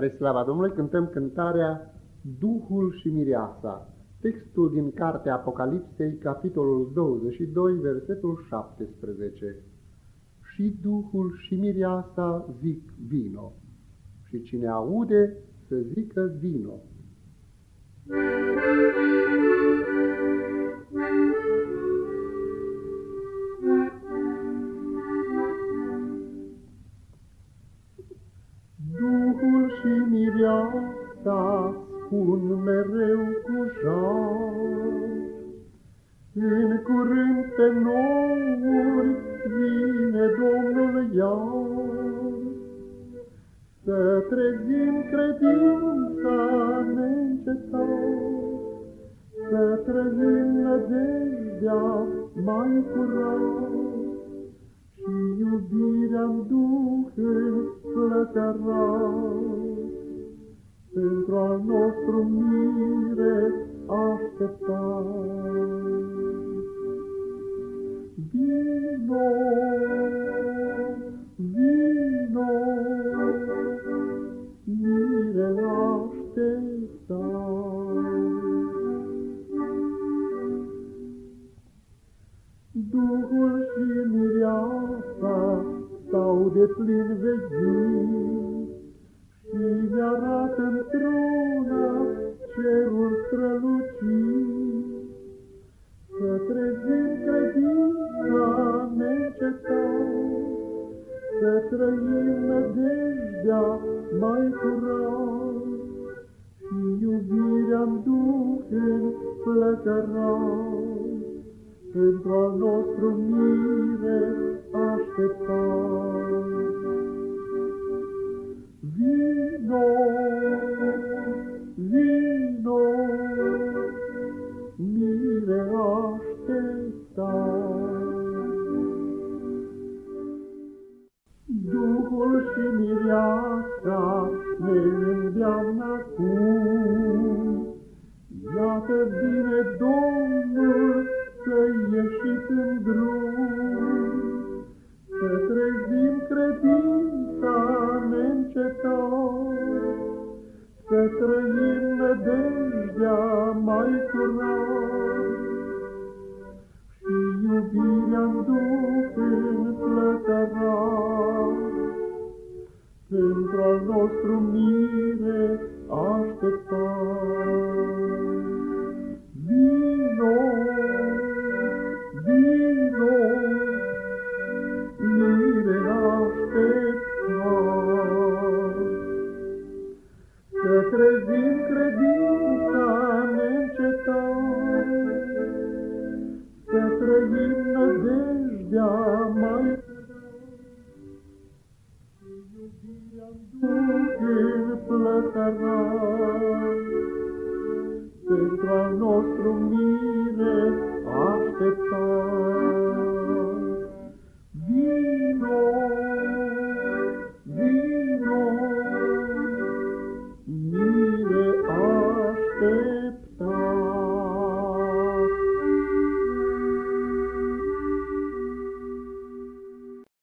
Spre slava Domnului cântăm cântarea Duhul și Mireasa, textul din Cartea Apocalipsei, capitolul 22, versetul 17. Și Duhul și Mireasa zic vino, și cine aude să zică vino. viața spun mereu cu jar. În curând pe nouri vine Domnul iar. Să trezim credința neîncetat, Să trezim nădejdea mai curat, Și iubirea-n Duh flăcărat pentru al nostru mire așteptat. Vino, vino, mire așteptat. Duhul și mireasa stau de plin vechii, neîncetat, să trăim nădejdea mai curat, și iubirea-n duc în flăcărat, pentru al nostru mire așteptat. Și mireasa ne îndeamnă acum, Iată vine Domnul să ieșit în drum, Să trezim credința neîncetat, Să trăim nădejdea mai curat, Și iubirea-n Duh înflăcărat, al nostru mire așteptat. trezim credința neîncetat, Să trăim nădejdea mai Iubirea-n plătărat, Pentru al nostru mire așteptat.